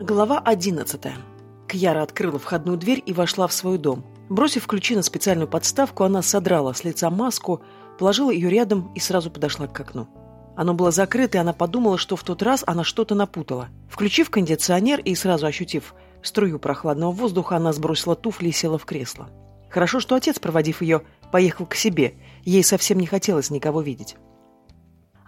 Глава одиннадцатая. Кьяра открыла входную дверь и вошла в свой дом. Бросив ключи на специальную подставку, она содрала с лица маску, положила ее рядом и сразу подошла к окну. Оно было закрыто, и она подумала, что в тот раз она что-то напутала. Включив кондиционер и сразу ощутив струю прохладного воздуха, она сбросила туфли и села в кресло. Хорошо, что отец, проводив ее, поехал к себе. Ей совсем не хотелось никого видеть.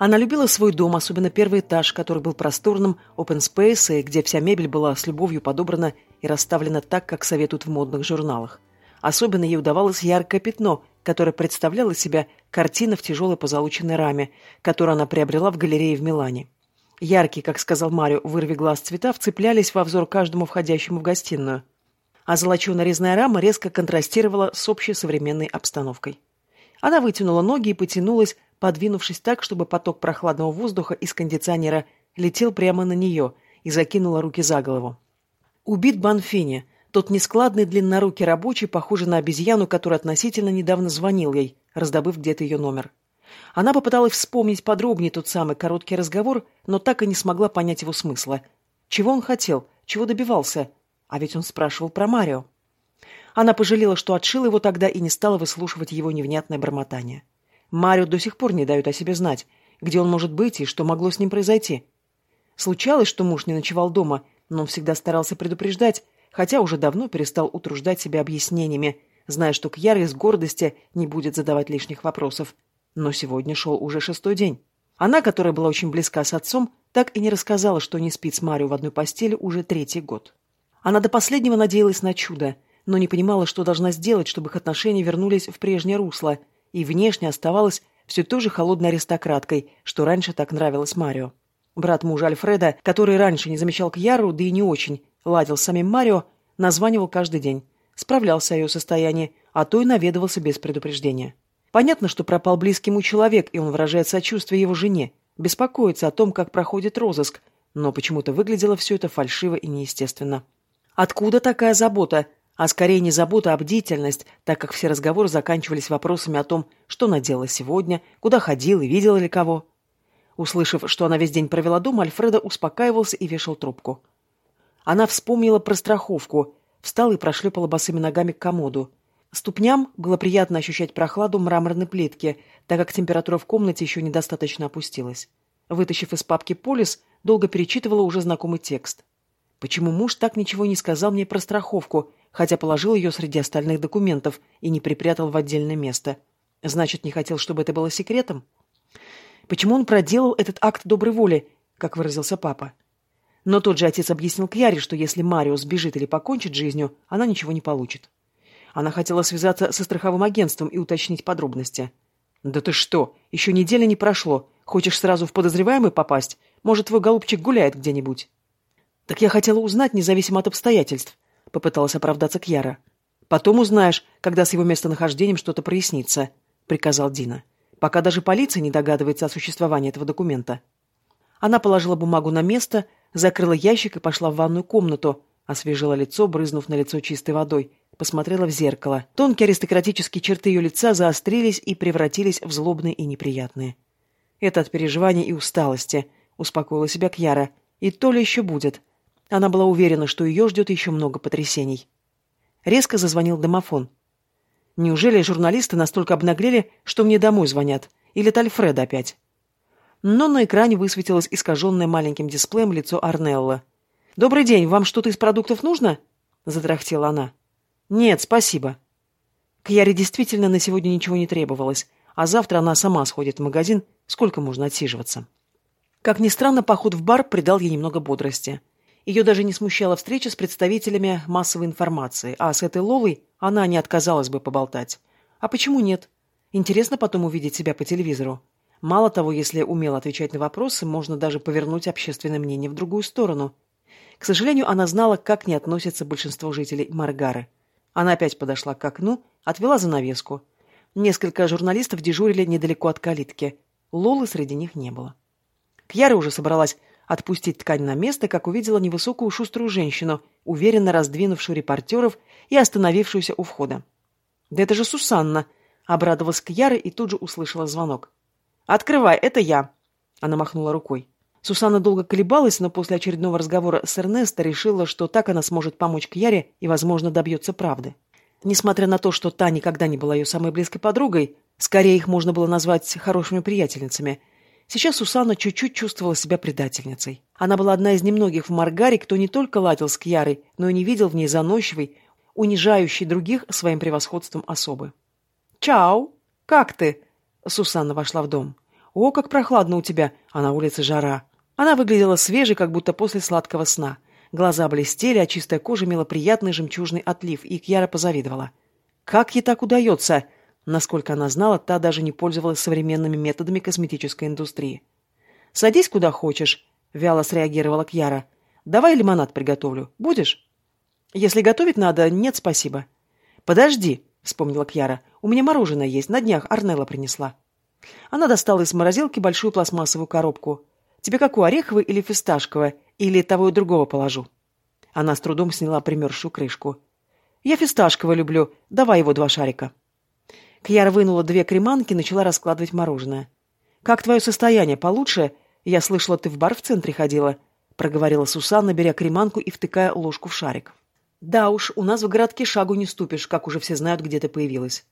Она любила свой дом, особенно первый этаж, который был просторным, open space, и где вся мебель была с любовью подобрана и расставлена так, как советуют в модных журналах. Особенно ей удавалось яркое пятно, которое представляло себя картина в тяжелой позолоченной раме, которую она приобрела в галерее в Милане. Яркие, как сказал Марио, вырви глаз цвета вцеплялись во взор каждому входящему в гостиную. А золоченая резная рама резко контрастировала с общей современной обстановкой. Она вытянула ноги и потянулась, подвинувшись так, чтобы поток прохладного воздуха из кондиционера летел прямо на нее и закинула руки за голову. Убит Банфини, тот нескладный длиннорукий рабочий, похожий на обезьяну, который относительно недавно звонил ей, раздобыв где-то ее номер. Она попыталась вспомнить подробнее тот самый короткий разговор, но так и не смогла понять его смысла. Чего он хотел? Чего добивался? А ведь он спрашивал про Марио. Она пожалела, что отшила его тогда и не стала выслушивать его невнятное бормотание. Марио до сих пор не дают о себе знать, где он может быть и что могло с ним произойти. Случалось, что муж не ночевал дома, но он всегда старался предупреждать, хотя уже давно перестал утруждать себя объяснениями, зная, что Кьяра из гордости не будет задавать лишних вопросов. Но сегодня шел уже шестой день. Она, которая была очень близка с отцом, так и не рассказала, что не спит с Марио в одной постели уже третий год. Она до последнего надеялась на чудо, но не понимала, что должна сделать, чтобы их отношения вернулись в прежнее русло – и внешне оставалась все той же холодной аристократкой, что раньше так нравилось Марио. Брат мужа Альфреда, который раньше не замечал Кьяру, да и не очень, ладил с самим Марио, названивал каждый день, справлялся о ее состоянии, а то и наведывался без предупреждения. Понятно, что пропал близкий ему человек, и он выражает сочувствие его жене, беспокоится о том, как проходит розыск, но почему-то выглядело все это фальшиво и неестественно. Откуда такая забота? А скорее не забота, а бдительность, так как все разговоры заканчивались вопросами о том, что она делала сегодня, куда ходила и видела ли кого. Услышав, что она весь день провела дома, Альфреда успокаивался и вешал трубку. Она вспомнила про страховку, встала и прошлепала босыми ногами к комоду. Ступням было приятно ощущать прохладу мраморной плитки, так как температура в комнате еще недостаточно опустилась. Вытащив из папки полис, долго перечитывала уже знакомый текст. Почему муж так ничего не сказал мне про страховку, хотя положил ее среди остальных документов и не припрятал в отдельное место. Значит, не хотел, чтобы это было секретом? Почему он проделал этот акт доброй воли, как выразился папа? Но тот же отец объяснил Кьяре, что если Марио сбежит или покончит жизнью, она ничего не получит. Она хотела связаться со страховым агентством и уточнить подробности. «Да ты что? Еще неделя не прошло. Хочешь сразу в подозреваемый попасть? Может, твой голубчик гуляет где-нибудь?» «Так я хотела узнать, независимо от обстоятельств попыталась оправдаться Кьяра. Потом узнаешь, когда с его местонахождением что-то прояснится, приказал Дина. Пока даже полиция не догадывается о существовании этого документа. Она положила бумагу на место, закрыла ящик и пошла в ванную комнату, освежила лицо, брызнув на лицо чистой водой, посмотрела в зеркало. Тонкие аристократические черты ее лица заострились и превратились в злобные и неприятные. Это от переживаний и усталости, успокоила себя Кьяра. И то ли еще будет. Она была уверена, что ее ждет еще много потрясений. Резко зазвонил домофон. Неужели журналисты настолько обнаглели, что мне домой звонят? Или это Альфреда опять? Но на экране высветилось искаженное маленьким дисплеем лицо Арнелла. «Добрый день, вам что-то из продуктов нужно?» — затрахтела она. «Нет, спасибо». К Яре действительно на сегодня ничего не требовалось, а завтра она сама сходит в магазин, сколько можно отсиживаться. Как ни странно, поход в бар придал ей немного бодрости. Ее даже не смущала встреча с представителями массовой информации, а с этой Лолой она не отказалась бы поболтать. А почему нет? Интересно потом увидеть себя по телевизору. Мало того, если умело отвечать на вопросы, можно даже повернуть общественное мнение в другую сторону. К сожалению, она знала, как не относится большинство жителей Маргары. Она опять подошла к окну, отвела занавеску. Несколько журналистов дежурили недалеко от калитки. Лолы среди них не было. Кьяра уже собралась отпустить ткань на место, как увидела невысокую шуструю женщину, уверенно раздвинувшую репортеров и остановившуюся у входа. «Да это же Сусанна!» — обрадовалась Кьяра и тут же услышала звонок. «Открывай, это я!» — она махнула рукой. Сусанна долго колебалась, но после очередного разговора с Эрнесто решила, что так она сможет помочь Кьяре и, возможно, добьется правды. Несмотря на то, что та никогда не была ее самой близкой подругой, скорее их можно было назвать хорошими приятельницами, сейчас Сусанна чуть-чуть чувствовала себя предательницей. Она была одна из немногих в Маргаре, кто не только ладил с Кьярой, но и не видел в ней заносчивой, унижающей других своим превосходством особы. «Чао! Как ты?» Сусанна вошла в дом. «О, как прохладно у тебя, а на улице жара!» Она выглядела свежей, как будто после сладкого сна. Глаза блестели, а чистая кожа имела приятный жемчужный отлив, и Кьяра позавидовала. Как ей так удается? Насколько она знала, та даже не пользовалась современными методами косметической индустрии. «Садись куда хочешь», — вяло среагировала Кьяра. «Давай лимонад приготовлю. Будешь?» «Если готовить надо, нет, спасибо». «Подожди», — вспомнила Кьяра. «У меня мороженое есть, на днях Арнелла принесла». Она достала из морозилки большую пластмассовую коробку. Тебе какую, ореховое или фисташковое? Или того и другого положу?» Она с трудом сняла примерзшую крышку. «Я фисташковое люблю. Давай его два шарика». Кьяра вынула две креманки и начала раскладывать мороженое. «Как твое состояние? Получше? Я слышала, ты в бар в центре ходила», — проговорила Сусанна, беря креманку и втыкая ложку в шарик. «Да уж, у нас в городке шагу не ступишь, как уже все знают, где ты появилась».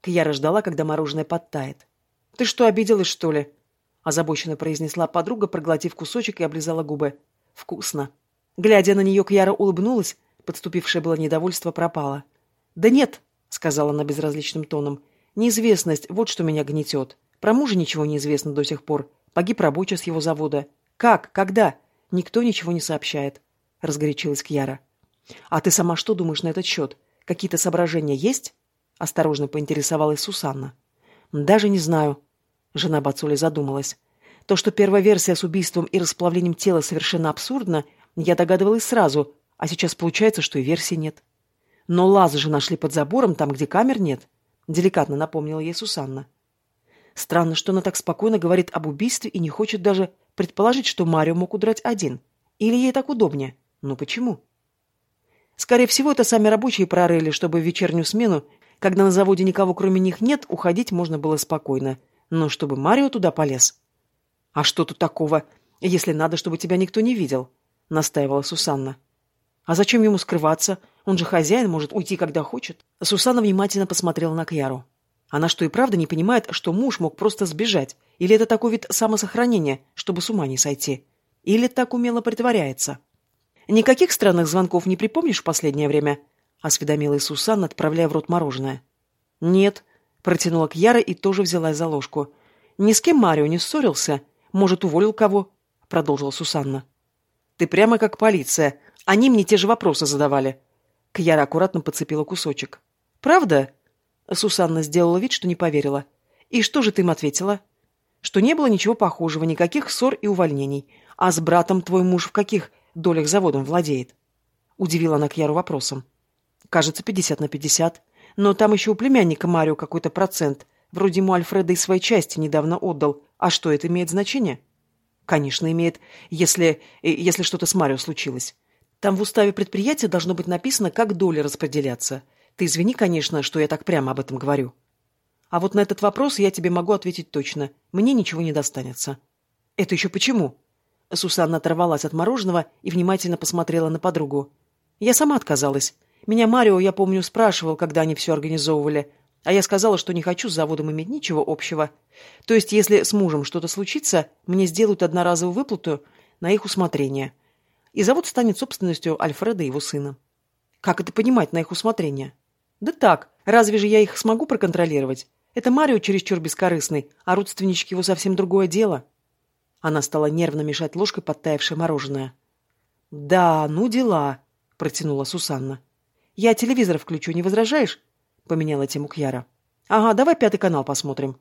Кьяра ждала, когда мороженое подтает. «Ты что, обиделась, что ли?» озабоченно произнесла подруга, проглотив кусочек и облизала губы. «Вкусно». Глядя на нее, Кьяра улыбнулась, подступившее было недовольство пропало. «Да нет», — сказала она безразличным тоном, — «неизвестность, вот что меня гнетет. Про мужа ничего не известно до сих пор. Погиб рабочий с его завода. Как? Когда? Никто ничего не сообщает», — разгорячилась Кьяра. «А ты сама что думаешь на этот счет? Какие-то соображения есть?» — осторожно поинтересовалась Сусанна. «Даже не знаю», Жена Бацули задумалась. То, что первая версия с убийством и расплавлением тела совершенно абсурдна, я догадывалась сразу, а сейчас получается, что и версии нет. Но лазы же нашли под забором, там, где камер нет, деликатно напомнила ей Сусанна. Странно, что она так спокойно говорит об убийстве и не хочет даже предположить, что Марио мог удрать один. Или ей так удобнее? Ну почему? Скорее всего, это сами рабочие прорыли, чтобы в вечернюю смену, когда на заводе никого кроме них нет, уходить можно было спокойно – но чтобы Марио туда полез. А что тут такого, если надо, чтобы тебя никто не видел? Настаивала Сусанна. А зачем ему скрываться? Он же хозяин, может уйти, когда хочет. Сусанна внимательно посмотрела на Кьяру. Она что и правда не понимает, что муж мог просто сбежать? Или это такой вид самосохранения, чтобы с ума не сойти? Или так умело притворяется? Никаких странных звонков не припомнишь в последнее время? Осведомилась Сусанна, отправляя в рот мороженое. Нет, Протянула к Яре и тоже взялась за ложку. «Ни с кем Марио не ссорился. Может, уволил кого?» Продолжила Сусанна. «Ты прямо как полиция. Они мне те же вопросы задавали». Кьяра аккуратно подцепила кусочек. «Правда?» Сусанна сделала вид, что не поверила. «И что же ты им ответила?» «Что не было ничего похожего, никаких ссор и увольнений. А с братом твой муж в каких долях заводом владеет?» Удивила она Кьяру вопросом. «Кажется, пятьдесят на пятьдесят. Но там еще у племянника Марио какой-то процент. Вроде ему Альфреда из своей части недавно отдал. А что, это имеет значение? Конечно, имеет, если, э, если что-то с Марио случилось. Там в уставе предприятия должно быть написано, как доли распределяться. Ты извини, конечно, что я так прямо об этом говорю. А вот на этот вопрос я тебе могу ответить точно. Мне ничего не достанется. Это еще почему? Сусанна оторвалась от мороженого и внимательно посмотрела на подругу. Я сама отказалась. Меня Марио, я помню, спрашивал, когда они все организовывали, а я сказала, что не хочу с заводом иметь ничего общего. То есть, если с мужем что-то случится, мне сделают одноразовую выплату на их усмотрение. И завод станет собственностью Альфреда и его сына. Как это понимать на их усмотрение? Да так, разве же я их смогу проконтролировать? Это Марио чересчур бескорыстный, а родственнички его совсем другое дело. Она стала нервно мешать ложкой подтаявшее мороженое. «Да, ну дела», — протянула Сусанна. «Я телевизор включу, не возражаешь?» — поменяла тему Кьяра. «Ага, давай пятый канал посмотрим».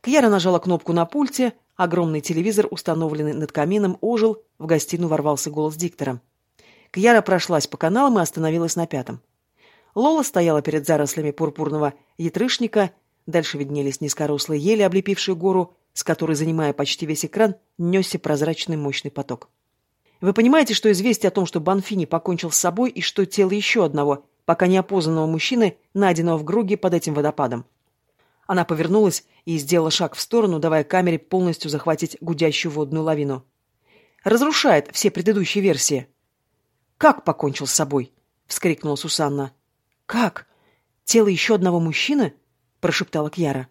Кьяра нажала кнопку на пульте, огромный телевизор, установленный над камином, ожил, в гостиную ворвался голос диктора. Кьяра прошлась по каналам и остановилась на пятом. Лола стояла перед зарослями пурпурного ятрышника, дальше виднелись низкорослые ели, облепившие гору, с которой, занимая почти весь экран, несся прозрачный мощный поток. Вы понимаете, что известие о том, что Банфини покончил с собой и что тело еще одного, пока не опознанного мужчины, найденного в Груге под этим водопадом? Она повернулась и сделала шаг в сторону, давая камере полностью захватить гудящую водную лавину. разрушает все предыдущие версии. «Как покончил с собой?» — вскрикнула Сусанна. «Как? Тело еще одного мужчины?» — прошептала Кьяра.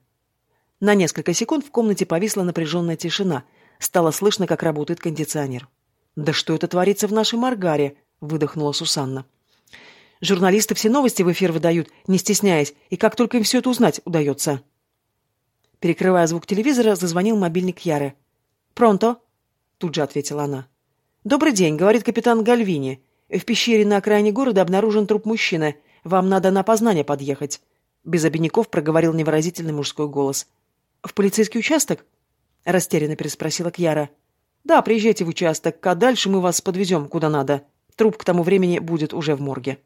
На несколько секунд в комнате повисла напряженная тишина. Стало слышно, как работает кондиционер. «Да что это творится в нашей Маргаре?» — выдохнула Сусанна. «Журналисты все новости в эфир выдают, не стесняясь, и как только им все это узнать удается». Перекрывая звук телевизора, зазвонил мобильник Яры. «Пронто?» — тут же ответила она. «Добрый день», — говорит капитан Гальвини. «В пещере на окраине города обнаружен труп мужчины. Вам надо на опознание подъехать». Без обиняков проговорил невыразительный мужской голос. «В полицейский участок?» — растерянно переспросила Кьяра. «Да, приезжайте в участок, а дальше мы вас подвезем куда надо. Труп к тому времени будет уже в морге».